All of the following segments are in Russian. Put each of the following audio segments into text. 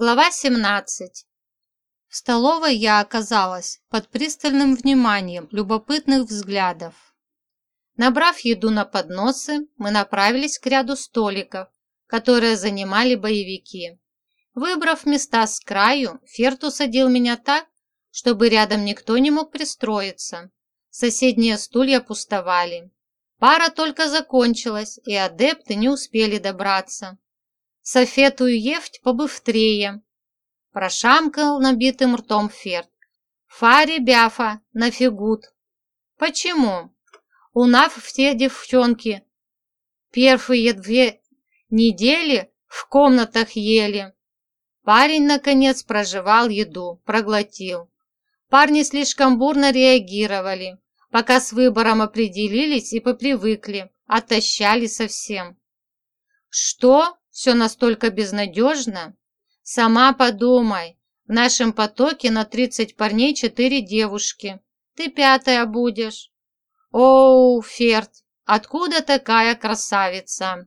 Глава 17. В столовой я оказалась под пристальным вниманием любопытных взглядов. Набрав еду на подносы, мы направились к ряду столиков, которые занимали боевики. Выбрав места с краю, Ферт усадил меня так, чтобы рядом никто не мог пристроиться. Соседние стулья пустовали. Пара только закончилась, и адепты не успели добраться. Софетую ефть побывтрее. Прошамкал набитым ртом Ферд. Фари бяфа нафигут. Почему? У нас все девчонки первые две недели в комнатах ели. Парень, наконец, проживал еду, проглотил. Парни слишком бурно реагировали, пока с выбором определились и попривыкли, отощали совсем. Что? Все настолько безнадежно? Сама подумай, в нашем потоке на 30 парней 4 девушки. Ты пятая будешь. Оу, Ферд, откуда такая красавица?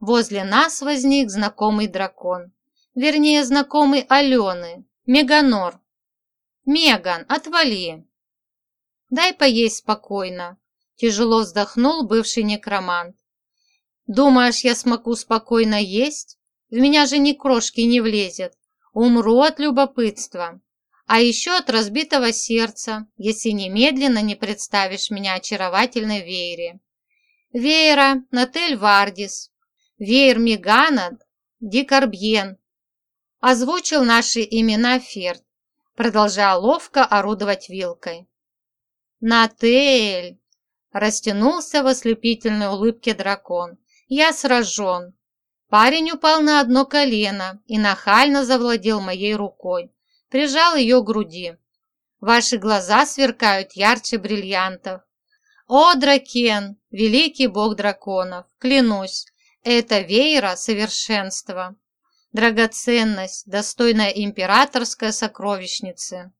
Возле нас возник знакомый дракон. Вернее, знакомый Алены, Меганор. Меган, отвали. Дай поесть спокойно. Тяжело вздохнул бывший некромант. Думаешь, я смогу спокойно есть? В меня же ни крошки не влезет. Умру от любопытства. А еще от разбитого сердца, если немедленно не представишь меня очаровательной Вейре. Вейра Натель Вардис, Вейр Меганад, Дикарбьен. Озвучил наши имена Ферд, продолжая ловко орудовать вилкой. Натель! Растянулся в ослепительной улыбке дракон. Я сражен. Парень упал на одно колено и нахально завладел моей рукой, прижал ее к груди. Ваши глаза сверкают ярче бриллиантов. О, Дракен, великий бог драконов, клянусь, это веера совершенства. Драгоценность, достойная императорской сокровищницы.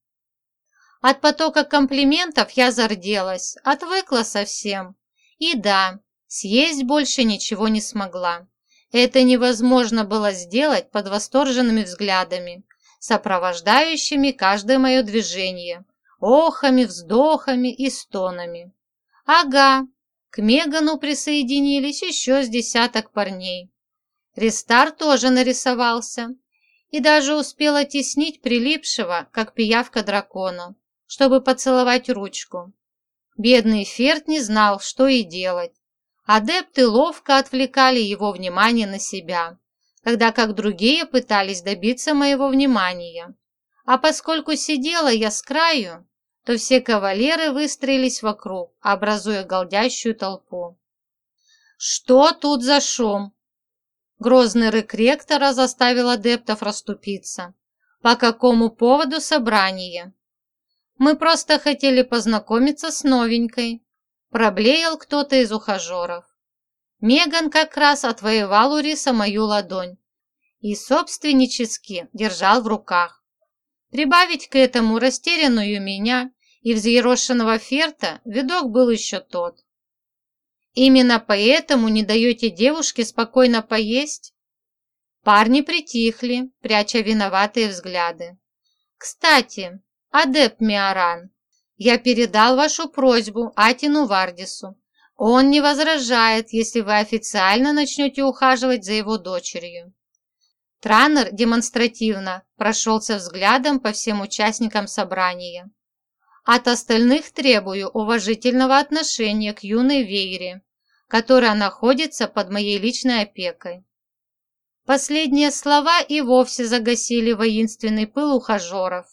От потока комплиментов я зарделась, отвыкла совсем. И да, Съесть больше ничего не смогла. Это невозможно было сделать под восторженными взглядами, сопровождающими каждое мое движение, охами, вздохами и стонами. Ага, к Мегану присоединились еще с десяток парней. Ристар тоже нарисовался и даже успел оттеснить прилипшего, как пиявка дракона, чтобы поцеловать ручку. Бедный Ферт не знал, что и делать. Адепты ловко отвлекали его внимание на себя, когда как другие пытались добиться моего внимания. А поскольку сидела я с краю, то все кавалеры выстроились вокруг, образуя голдящую толпу. «Что тут за шум?» Грозный рык ректора заставил адептов расступиться. «По какому поводу собрание?» «Мы просто хотели познакомиться с новенькой», Проблеял кто-то из ухажеров. Меган как раз отвоевал у Риса мою ладонь и собственнически держал в руках. Прибавить к этому растерянную меня и взъерошенного Ферта видок был еще тот. Именно поэтому не даете девушке спокойно поесть? Парни притихли, пряча виноватые взгляды. Кстати, адепт Миоран, я передал вашу просьбу Атину Вардису. Он не возражает, если вы официально начнете ухаживать за его дочерью. Транер демонстративно прошелся взглядом по всем участникам собрания. От остальных требую уважительного отношения к юной Вейре, которая находится под моей личной опекой. Последние слова и вовсе загасили воинственный пыл ухажеров.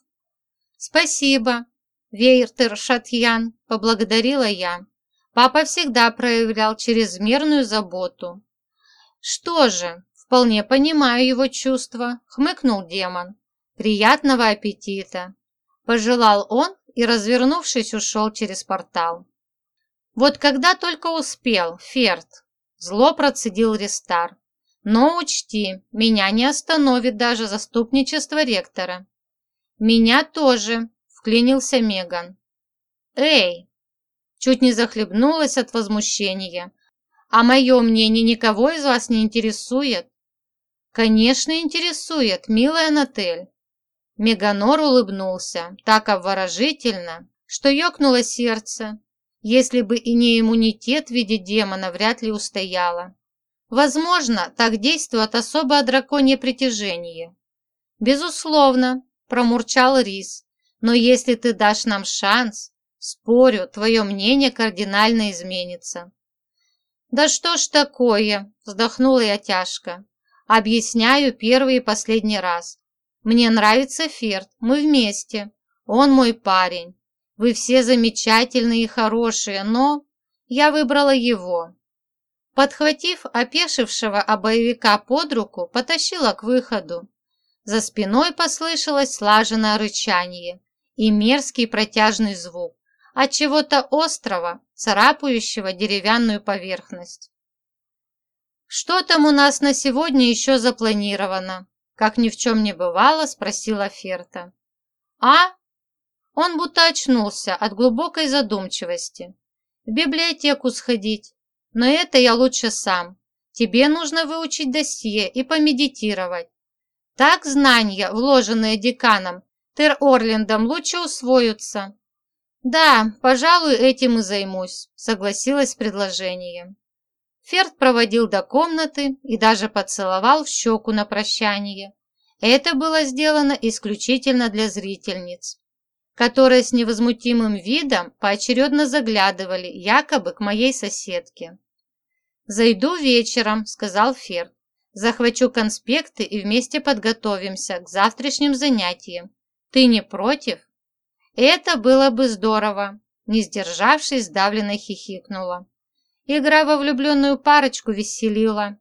«Спасибо», Вейртер Шатьян, поблагодарила я. Папа всегда проявлял чрезмерную заботу. Что же, вполне понимаю его чувства, хмыкнул демон. Приятного аппетита. Пожелал он и, развернувшись, ушел через портал. Вот когда только успел, Ферд, зло процедил Рестар. Но учти, меня не остановит даже заступничество ректора. Меня тоже, вклинился Меган. «Эй!» Чуть не захлебнулась от возмущения. «А мое мнение никого из вас не интересует?» «Конечно, интересует, милая Натель». Меганор улыбнулся, так обворожительно, что ёкнуло сердце. Если бы и не иммунитет в виде демона, вряд ли устояла. Возможно, так действует особое драконье притяжение. Безусловно, промурчал Рис, но если ты дашь нам шанс, спорю, твое мнение кардинально изменится. Да что ж такое, вздохнула я тяжко. Объясняю первый и последний раз. Мне нравится Ферд, мы вместе. Он мой парень. Вы все замечательные и хорошие, но я выбрала его. Подхватив опешившего обоевика под руку, потащила к выходу. За спиной послышалось слаженное рычание и мерзкий протяжный звук от чего-то острого, царапающего деревянную поверхность. «Что там у нас на сегодня еще запланировано?» Как ни в чем не бывало, спросила Ферта. «А?» Он будто очнулся от глубокой задумчивости. «В библиотеку сходить, но это я лучше сам. Тебе нужно выучить досье и помедитировать. Так знания, вложенные деканом Тер-Орлендом, лучше усвоятся. Да, пожалуй, этим и займусь, согласилась с предложением. Ферд проводил до комнаты и даже поцеловал в щеку на прощание. Это было сделано исключительно для зрительниц, которые с невозмутимым видом поочередно заглядывали якобы к моей соседке. «Зайду вечером», — сказал Ферд. «Захвачу конспекты и вместе подготовимся к завтрашним занятиям. Ты не против?» «Это было бы здорово», — не сдержавшись, сдавленно хихикнула. Игра во влюбленную парочку веселила.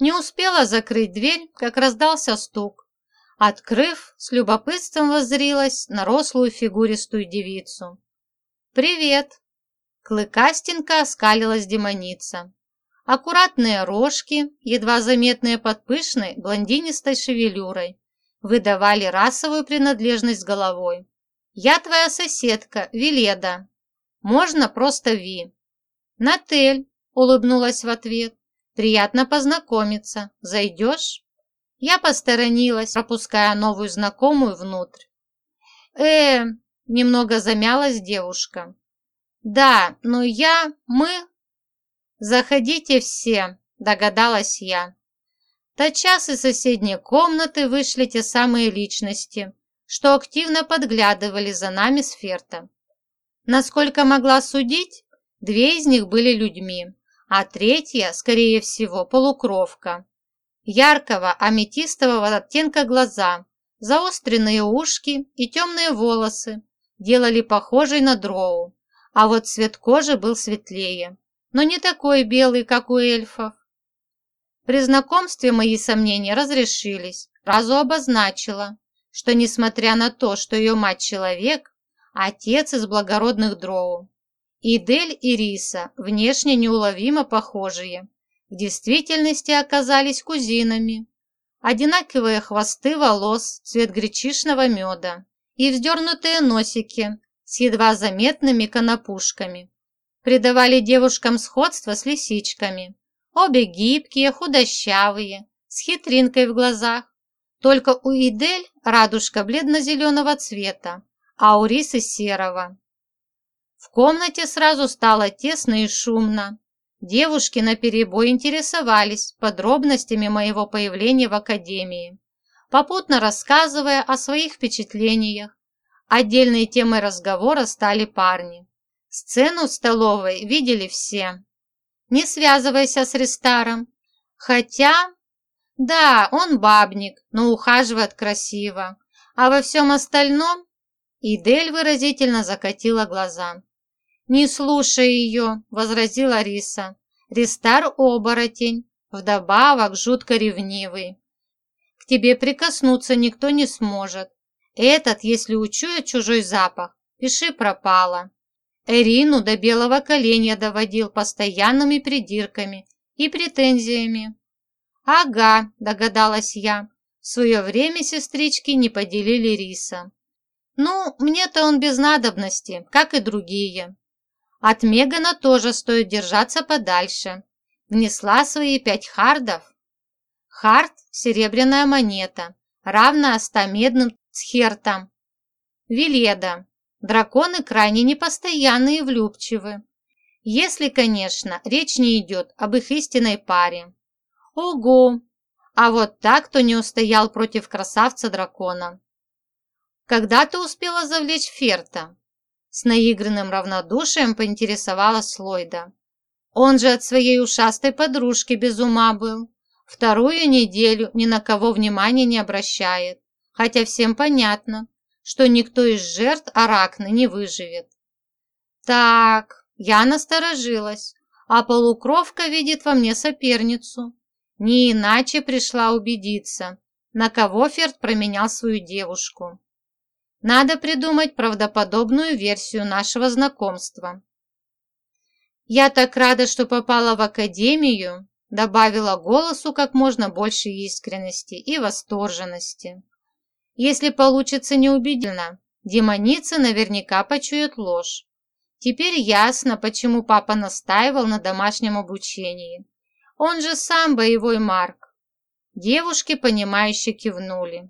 Не успела закрыть дверь, как раздался стук. Открыв, с любопытством воззрилась на рослую фигуристую девицу. «Привет!» Клыкастенько оскалилась демоница. Аккуратные рожки, едва заметные под пышной блондинистой шевелюрой, выдавали расовую принадлежность головой. «Я твоя соседка, Веледа. Можно просто Ви». «Натель», — улыбнулась в ответ. «Приятно познакомиться. Зайдешь?» Я посторонилась, пропуская новую знакомую внутрь. э немного замялась девушка. «Да, но я... мы...» «Заходите все», — догадалась я. Тотчас из соседней комнаты вышли те самые личности, что активно подглядывали за нами с Ферта. Насколько могла судить, две из них были людьми, а третья, скорее всего, полукровка. Яркого аметистового оттенка глаза, заостренные ушки и темные волосы делали похожей на дроу, а вот цвет кожи был светлее, но не такой белый, как у эльфов. При знакомстве мои сомнения разрешились, разу обозначила, что, несмотря на то, что ее мать человек, отец из благородных дроу. И и Риса, внешне неуловимо похожие, в действительности оказались кузинами. Одинаковые хвосты волос, цвет гречишного меда и вздернутые носики с едва заметными конопушками придавали девушкам сходство с лисичками. Обе гибкие, худощавые, с хитринкой в глазах, только у Идель радужка бледно-зеленого цвета, а у Рисы серого. В комнате сразу стало тесно и шумно. Девушки наперебой интересовались подробностями моего появления в академии, попутно рассказывая о своих впечатлениях. Отдельной темой разговора стали парни. Сцену в столовой видели все. Не связывайся с Рестаром. Хотя да, он бабник, но ухаживает красиво. А во всем остальном... Идель выразительно закатила глаза. «Не слушай ее», — возразила Риса. «Ристар оборотень, вдобавок жутко ревнивый. К тебе прикоснуться никто не сможет. Этот, если учует чужой запах, пиши пропало». Эрину до белого коленя доводил постоянными придирками и претензиями. «Ага», – догадалась я. В свое время сестрички не поделили риса. «Ну, мне-то он без надобности, как и другие. От Мегана тоже стоит держаться подальше. Внесла свои пять хардов». Харт – серебряная монета, равная 100 медным цхертам. Веледа. Драконы крайне непостоянные и влюбчивы. Если, конечно, речь не идет об их истинной паре. Ого! А вот так, кто не устоял против красавца-дракона. Когда ты успела завлечь Ферта? С наигранным равнодушием поинтересовалась Ллойда. Он же от своей ушастой подружки без ума был. Вторую неделю ни на кого внимания не обращает, хотя всем понятно, что никто из жертв Аракны не выживет. Так, я насторожилась, а полукровка видит во мне соперницу. Не иначе пришла убедиться, на кого Ферд променял свою девушку. Надо придумать правдоподобную версию нашего знакомства. Я так рада, что попала в академию, добавила голосу как можно больше искренности и восторженности. Если получится неубедительно, демоница наверняка почует ложь. Теперь ясно, почему папа настаивал на домашнем обучении. Он же сам боевой Марк. Девушки, понимающе кивнули.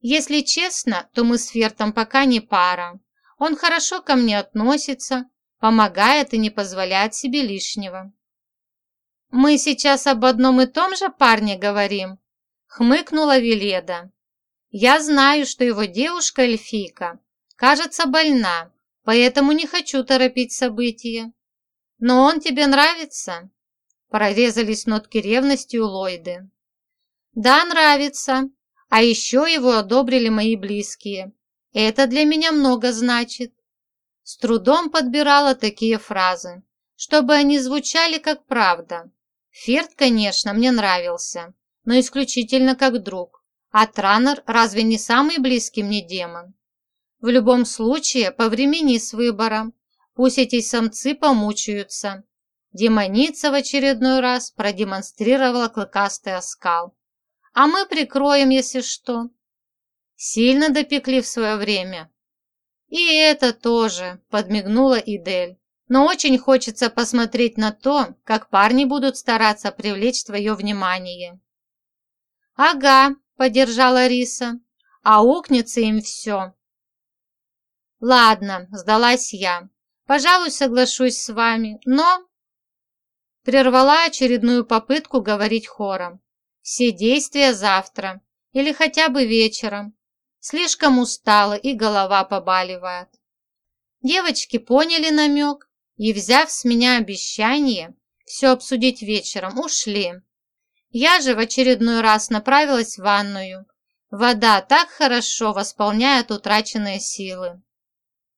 Если честно, то мы с Фертом пока не пара. Он хорошо ко мне относится, помогает и не позволяет себе лишнего. «Мы сейчас об одном и том же парне говорим?» — хмыкнула Веледа. «Я знаю, что его девушка эльфийка, кажется, больна, поэтому не хочу торопить события. Но он тебе нравится?» Прорезались нотки ревности у Ллойды. «Да, нравится. А еще его одобрили мои близкие. Это для меня много значит». С трудом подбирала такие фразы, чтобы они звучали как правда. Ферд, конечно, мне нравился, но исключительно как друг. А Транер разве не самый близкий мне демон? В любом случае, повремени с выбором. Пусть эти самцы помучаются. Демоница в очередной раз продемонстрировала клыкастый оскал. А мы прикроем, если что. Сильно допекли в свое время. И это тоже, подмигнула Идель но очень хочется посмотреть на то, как парни будут стараться привлечь твое внимание». «Ага», — поддержала Риса, — «аукнется им все». «Ладно», — сдалась я, — «пожалуй, соглашусь с вами, но...» Прервала очередную попытку говорить хором. «Все действия завтра или хотя бы вечером. Слишком устала и голова побаливает». Девочки поняли намек и, взяв с меня обещание все обсудить вечером, ушли. Я же в очередной раз направилась в ванную. Вода так хорошо восполняет утраченные силы.